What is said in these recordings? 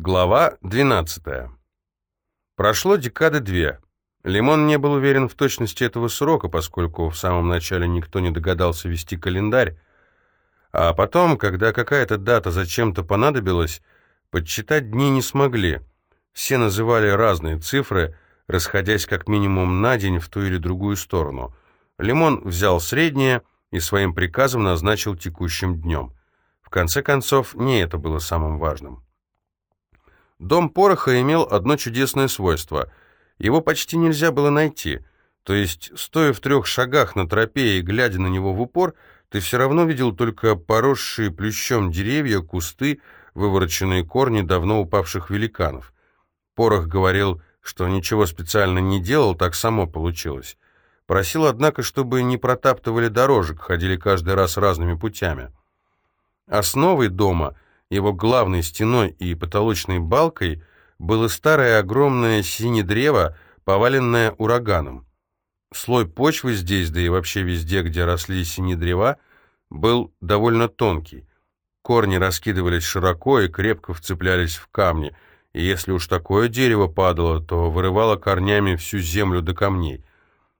Глава 12. Прошло декады две. Лимон не был уверен в точности этого срока, поскольку в самом начале никто не догадался вести календарь. А потом, когда какая-то дата зачем-то понадобилась, подсчитать дни не смогли. Все называли разные цифры, расходясь как минимум на день в ту или другую сторону. Лимон взял среднее и своим приказом назначил текущим днем. В конце концов, не это было самым важным. Дом пороха имел одно чудесное свойство. Его почти нельзя было найти. То есть, стоя в трех шагах на тропе и глядя на него в упор, ты все равно видел только поросшие плющом деревья, кусты, вывороченные корни давно упавших великанов. Порох говорил, что ничего специально не делал, так само получилось. Просил, однако, чтобы не протаптывали дорожек, ходили каждый раз разными путями. Основой дома — его главной стеной и потолочной балкой было старое огромное синее древо, поваленное ураганом. Слой почвы здесь, да и вообще везде, где росли синие древа, был довольно тонкий. Корни раскидывались широко и крепко вцеплялись в камни, и если уж такое дерево падало, то вырывало корнями всю землю до камней.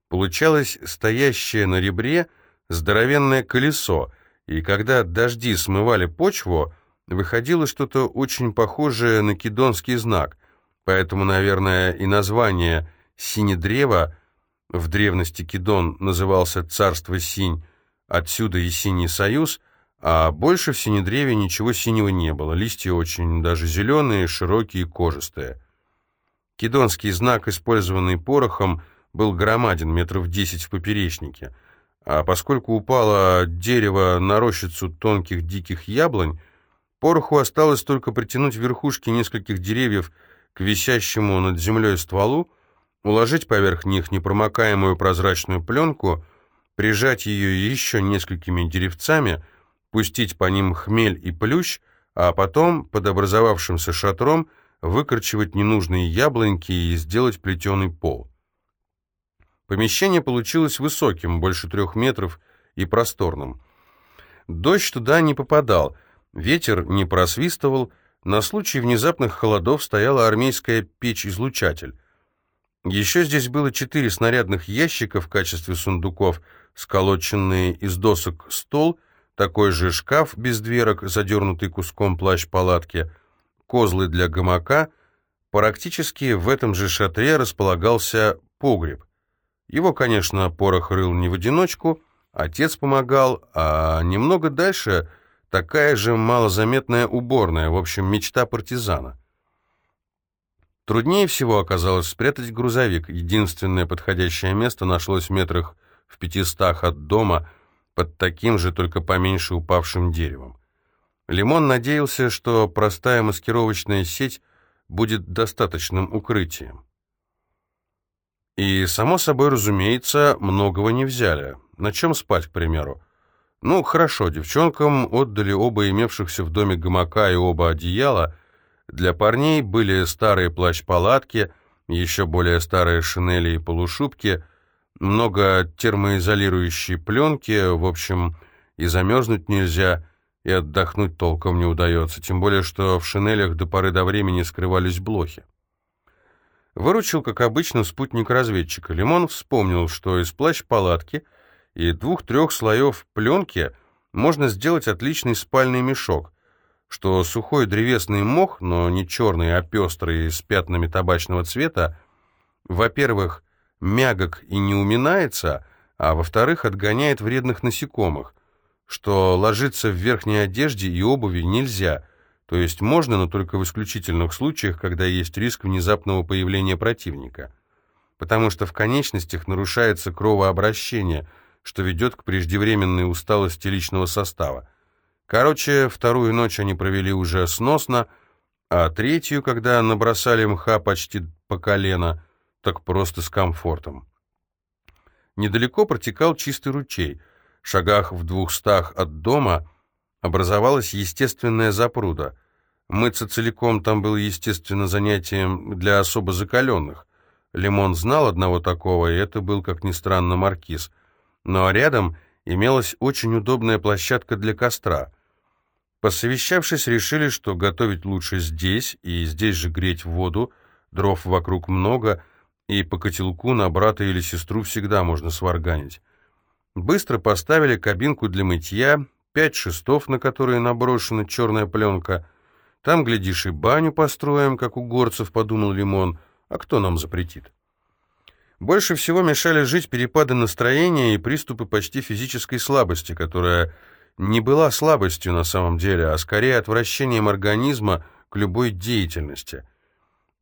Получалось стоящее на ребре здоровенное колесо, и когда дожди смывали почву, выходило что-то очень похожее на кидонский знак, поэтому, наверное, и название «Синедрево» в древности Кидон назывался «Царство Синь», отсюда и Синий Союз, а больше в Синедреве ничего синего не было, листья очень даже зеленые, широкие, кожистые. Кидонский знак, использованный порохом, был громаден, метров десять в поперечнике, а поскольку упало дерево на рощицу тонких диких яблонь, Пороху осталось только притянуть верхушки нескольких деревьев к висящему над землей стволу, уложить поверх них непромокаемую прозрачную пленку, прижать ее еще несколькими деревцами, пустить по ним хмель и плющ, а потом под образовавшимся шатром выкорчевать ненужные яблоньки и сделать плетеный пол. Помещение получилось высоким, больше трех метров, и просторным. Дождь туда не попадал — Ветер не просвистывал, на случай внезапных холодов стояла армейская печь-излучатель. Еще здесь было четыре снарядных ящика в качестве сундуков, сколоченные из досок стол, такой же шкаф без дверок, задернутый куском плащ-палатки, козлы для гамака. Практически в этом же шатре располагался погреб. Его, конечно, порох рыл не в одиночку, отец помогал, а немного дальше Такая же малозаметная уборная, в общем, мечта партизана. Труднее всего оказалось спрятать грузовик. Единственное подходящее место нашлось в метрах в пятистах от дома, под таким же, только поменьше упавшим деревом. Лимон надеялся, что простая маскировочная сеть будет достаточным укрытием. И, само собой разумеется, многого не взяли. На чем спать, к примеру? Ну, хорошо, девчонкам отдали оба имевшихся в доме гамака и оба одеяла. Для парней были старые плащ-палатки, еще более старые шинели и полушубки, много термоизолирующей пленки, в общем, и замерзнуть нельзя, и отдохнуть толком не удается, тем более, что в шинелях до поры до времени скрывались блохи. Выручил, как обычно, спутник разведчика. Лимон вспомнил, что из плащ-палатки — и двух-трех слоев пленки можно сделать отличный спальный мешок, что сухой древесный мох, но не черный, а пестрый, с пятнами табачного цвета, во-первых, мягок и не уминается, а во-вторых, отгоняет вредных насекомых, что ложиться в верхней одежде и обуви нельзя, то есть можно, но только в исключительных случаях, когда есть риск внезапного появления противника. Потому что в конечностях нарушается кровообращение – что ведет к преждевременной усталости личного состава. Короче, вторую ночь они провели уже сносно, а третью, когда набросали мха почти по колено, так просто с комфортом. Недалеко протекал чистый ручей. В шагах в двухстах от дома образовалась естественная запруда. Мыться целиком там было, естественно, занятием для особо закаленных. Лимон знал одного такого, и это был, как ни странно, маркиз — но рядом имелась очень удобная площадка для костра. Посовещавшись, решили, что готовить лучше здесь, и здесь же греть воду, дров вокруг много, и по котелку на брата или сестру всегда можно сварганить. Быстро поставили кабинку для мытья, пять шестов, на которые наброшена черная пленка. Там, глядишь, и баню построим, как у горцев, подумал Лимон. А кто нам запретит? Больше всего мешали жить перепады настроения и приступы почти физической слабости, которая не была слабостью на самом деле, а скорее отвращением организма к любой деятельности.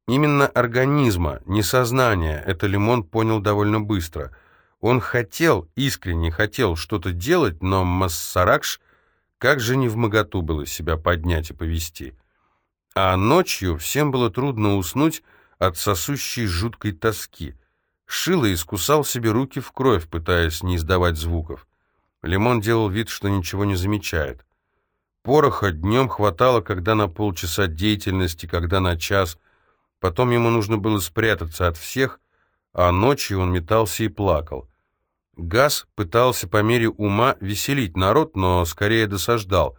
Именно организма, не сознания, это Лимон понял довольно быстро. Он хотел, искренне хотел что-то делать, но Массаракш как же не в моготу было себя поднять и повести. А ночью всем было трудно уснуть от сосущей жуткой тоски. Шило искусал себе руки в кровь, пытаясь не издавать звуков. Лимон делал вид, что ничего не замечает. Пороха днем хватало, когда на полчаса деятельности, когда на час. Потом ему нужно было спрятаться от всех, а ночью он метался и плакал. Газ пытался по мере ума веселить народ, но скорее досаждал.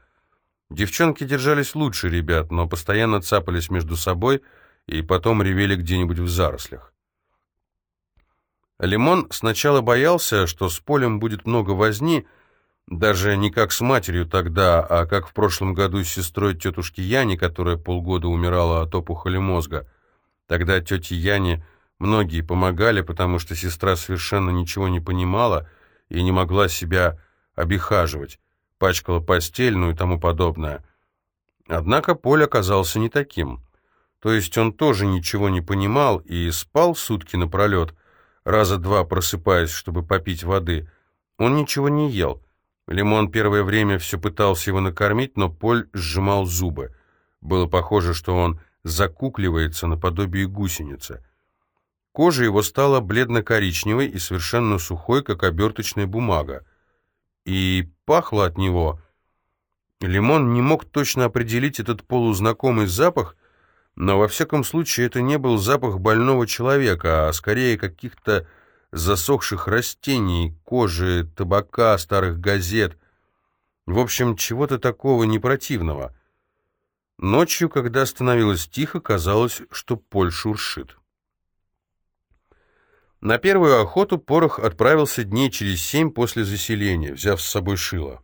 Девчонки держались лучше ребят, но постоянно цапались между собой и потом ревели где-нибудь в зарослях. Лимон сначала боялся, что с полем будет много возни, даже не как с матерью тогда, а как в прошлом году с сестрой тетушки Яни, которая полгода умирала от опухоли мозга. Тогда тете Яне многие помогали, потому что сестра совершенно ничего не понимала и не могла себя обихаживать, пачкала постель, ну и тому подобное. Однако Поль оказался не таким. То есть он тоже ничего не понимал и спал сутки напролет, раза два просыпаясь, чтобы попить воды. Он ничего не ел. Лимон первое время все пытался его накормить, но Поль сжимал зубы. Было похоже, что он закукливается наподобие гусеницы. Кожа его стала бледно-коричневой и совершенно сухой, как оберточная бумага. И пахло от него... Лимон не мог точно определить этот полузнакомый запах, но во всяком случае это не был запах больного человека, а скорее каких-то засохших растений, кожи, табака, старых газет. В общем, чего-то такого непротивного. Ночью, когда становилось тихо, казалось, что Поль шуршит. На первую охоту Порох отправился дней через семь после заселения, взяв с собой Шило.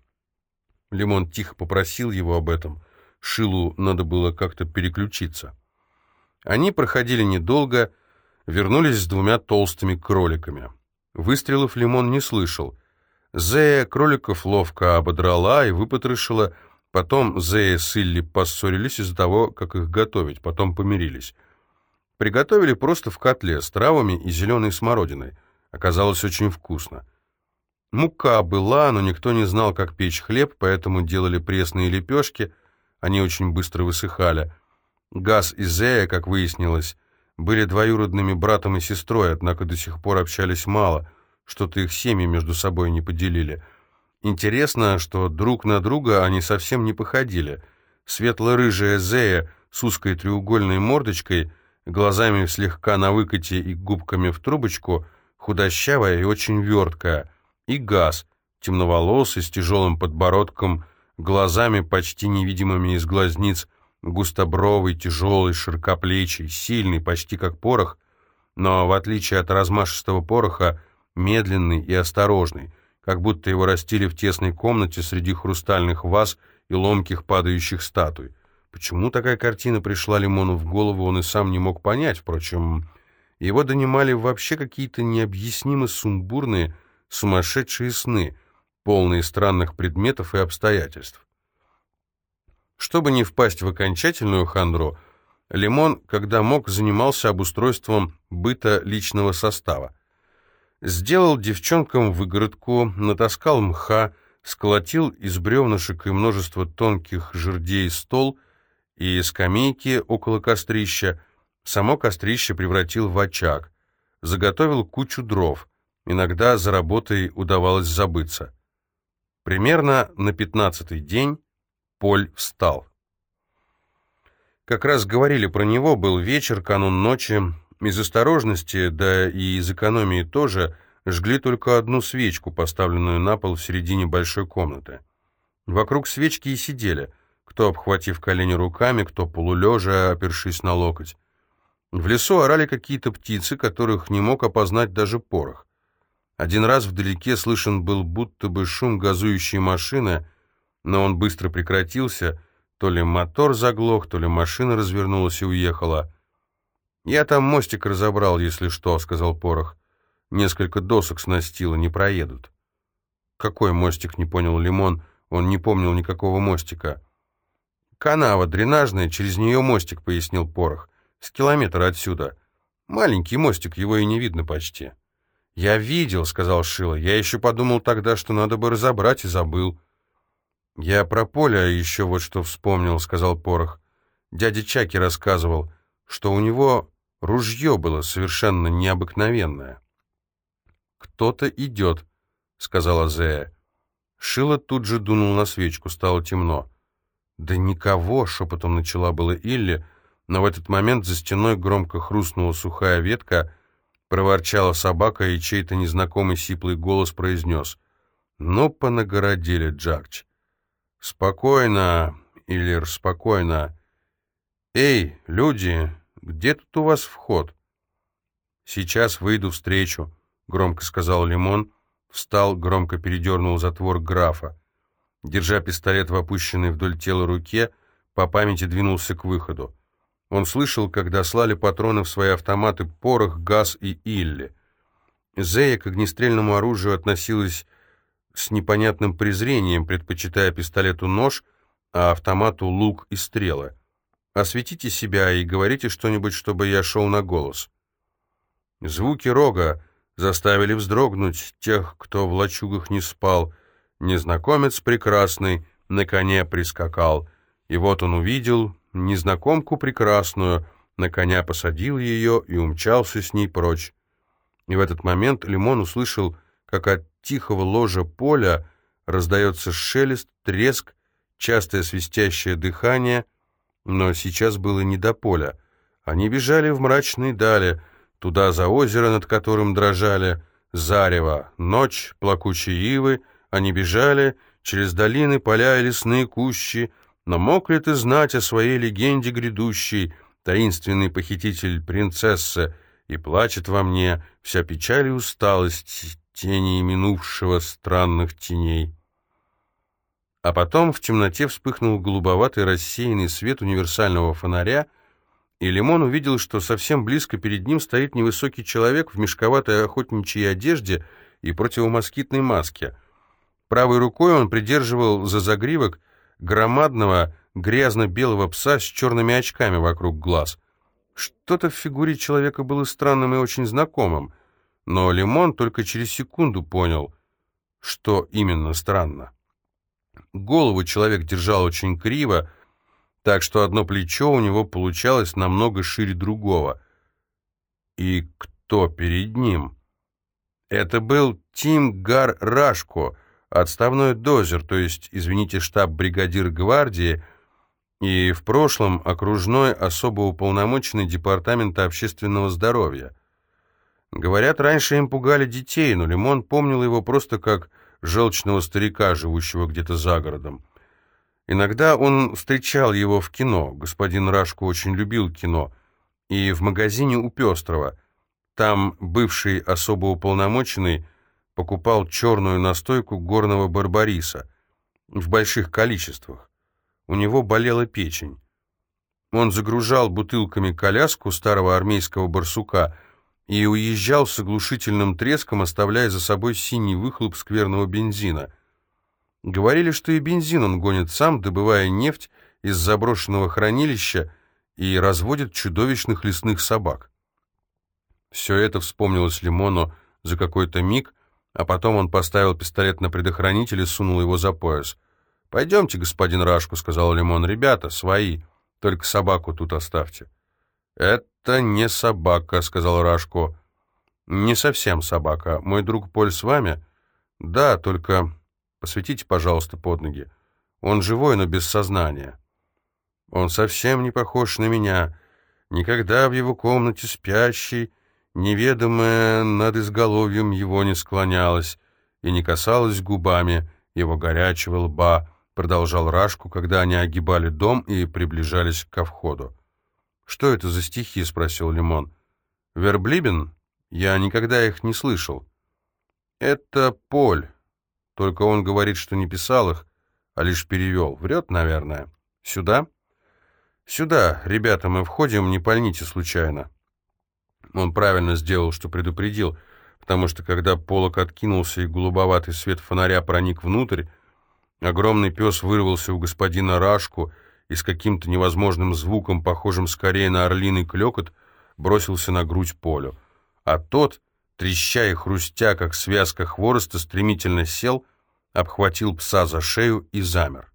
Лимон тихо попросил его об этом. Шилу надо было как-то переключиться. Они проходили недолго, вернулись с двумя толстыми кроликами. Выстрелов Лимон не слышал. Зея кроликов ловко ободрала и выпотрошила, потом Зея с Илли поссорились из-за того, как их готовить, потом помирились. Приготовили просто в котле с травами и зеленой смородиной. Оказалось очень вкусно. Мука была, но никто не знал, как печь хлеб, поэтому делали пресные лепешки, они очень быстро высыхали. Газ и Зея, как выяснилось, были двоюродными братом и сестрой, однако до сих пор общались мало, что-то их семьи между собой не поделили. Интересно, что друг на друга они совсем не походили. Светло-рыжая Зея с узкой треугольной мордочкой, глазами слегка на выкате и губками в трубочку, худощавая и очень верткая, и Газ, темноволосый, с тяжелым подбородком, глазами почти невидимыми из глазниц, густобровый, тяжелый, широкоплечий, сильный, почти как порох, но, в отличие от размашистого пороха, медленный и осторожный, как будто его растили в тесной комнате среди хрустальных ваз и ломких падающих статуй. Почему такая картина пришла Лимону в голову, он и сам не мог понять, впрочем, его донимали вообще какие-то необъяснимо сумбурные, сумасшедшие сны, полные странных предметов и обстоятельств. Чтобы не впасть в окончательную хандру, Лимон, когда мог, занимался обустройством быта личного состава. Сделал девчонкам выгородку, натаскал мха, сколотил из бревнышек и множества тонких жердей стол и скамейки около кострища, само кострище превратил в очаг, заготовил кучу дров, иногда за работой удавалось забыться. Примерно на пятнадцатый день Поль встал. Как раз говорили про него, был вечер, канун ночи. Из осторожности, да и из экономии тоже, жгли только одну свечку, поставленную на пол в середине большой комнаты. Вокруг свечки и сидели. кто обхватив колени руками, кто полулежа, опершись на локоть. В лесу орали какие-то птицы, которых не мог опознать даже порох. Один раз вдалеке слышен был будто бы шум газующей машины, но он быстро прекратился, то ли мотор заглох, то ли машина развернулась и уехала. «Я там мостик разобрал, если что», — сказал Порох. «Несколько досок с настила не проедут». «Какой мостик?» — не понял Лимон. Он не помнил никакого мостика. «Канава дренажная, через нее мостик», — пояснил Порох. «С километра отсюда. Маленький мостик, его и не видно почти». «Я видел», — сказал Шила. «Я еще подумал тогда, что надо бы разобрать, и забыл». «Я про поле еще вот что вспомнил», — сказал Порох. «Дядя Чаки рассказывал, что у него ружье было совершенно необыкновенное». «Кто-то идет», — сказала Зея. Шила тут же дунул на свечку, стало темно. «Да никого!» — шепотом начала было Илли, но в этот момент за стеной громко хрустнула сухая ветка, проворчала собака, и чей-то незнакомый сиплый голос произнес. «Ну, понагородили, Джакч!» «Спокойно, Иллер, спокойно. Эй, люди, где тут у вас вход?» «Сейчас выйду встречу», — громко сказал Лимон, встал, громко передернул затвор графа. Держа пистолет в опущенной вдоль тела руке, по памяти двинулся к выходу. Он слышал, когда слали патроны в свои автоматы порох, газ и илли. Зея к огнестрельному оружию относилась с непонятным презрением, предпочитая пистолету нож, а автомату лук и стрелы. «Осветите себя и говорите что-нибудь, чтобы я шел на голос». Звуки рога заставили вздрогнуть тех, кто в лачугах не спал. Незнакомец прекрасный на коне прискакал, и вот он увидел незнакомку прекрасную, на коня посадил ее и умчался с ней прочь. И в этот момент Лимон услышал, как от тихого ложа поля раздается шелест, треск, частое свистящее дыхание, но сейчас было не до поля. Они бежали в мрачные дали, туда за озеро, над которым дрожали зарево, ночь, плакучие ивы, они бежали через долины, поля и лесные кущи, но мог ли ты знать о своей легенде грядущей, таинственный похититель принцессы, и плачет во мне вся печаль и усталость, тени минувшего странных теней. А потом в темноте вспыхнул голубоватый рассеянный свет универсального фонаря, и Лимон увидел, что совсем близко перед ним стоит невысокий человек в мешковатой охотничьей одежде и противомоскитной маске. Правой рукой он придерживал за загривок громадного грязно-белого пса с черными очками вокруг глаз. Что-то в фигуре человека было странным и очень знакомым — но Лимон только через секунду понял, что именно странно. Голову человек держал очень криво, так что одно плечо у него получалось намного шире другого. И кто перед ним? Это был Тим Гар Рашко, отставной дозер, то есть, извините, штаб-бригадир гвардии, и в прошлом окружной особо уполномоченный департамента общественного здоровья. Говорят, раньше им пугали детей, но Лимон помнил его просто как желчного старика, живущего где-то за городом. Иногда он встречал его в кино, господин Рашко очень любил кино, и в магазине у Пестрова. Там бывший особо уполномоченный покупал черную настойку горного барбариса в больших количествах. У него болела печень. Он загружал бутылками коляску старого армейского барсука – и уезжал с оглушительным треском, оставляя за собой синий выхлоп скверного бензина. Говорили, что и бензин он гонит сам, добывая нефть из заброшенного хранилища и разводит чудовищных лесных собак. Все это вспомнилось Лимону за какой-то миг, а потом он поставил пистолет на предохранитель и сунул его за пояс. «Пойдемте, господин Рашку», — сказал Лимон. «Ребята, свои, только собаку тут оставьте». «Это не собака», — сказал Рашко. «Не совсем собака. Мой друг Поль с вами?» «Да, только посветите, пожалуйста, под ноги. Он живой, но без сознания». «Он совсем не похож на меня. Никогда в его комнате спящий, неведомая над изголовьем его не склонялась и не касалась губами его горячего лба, продолжал Рашку, когда они огибали дом и приближались ко входу. «Что это за стихи?» — спросил Лимон. «Верблибен? Я никогда их не слышал». «Это Поль. Только он говорит, что не писал их, а лишь перевел. Врет, наверное. Сюда?» «Сюда, ребята, мы входим, не пальните случайно». Он правильно сделал, что предупредил, потому что когда полок откинулся и голубоватый свет фонаря проник внутрь, огромный пес вырвался у господина Рашку и с каким-то невозможным звуком, похожим скорее на орлиный клекот, бросился на грудь Полю. А тот, треща и хрустя, как связка хвороста, стремительно сел, обхватил пса за шею и замер.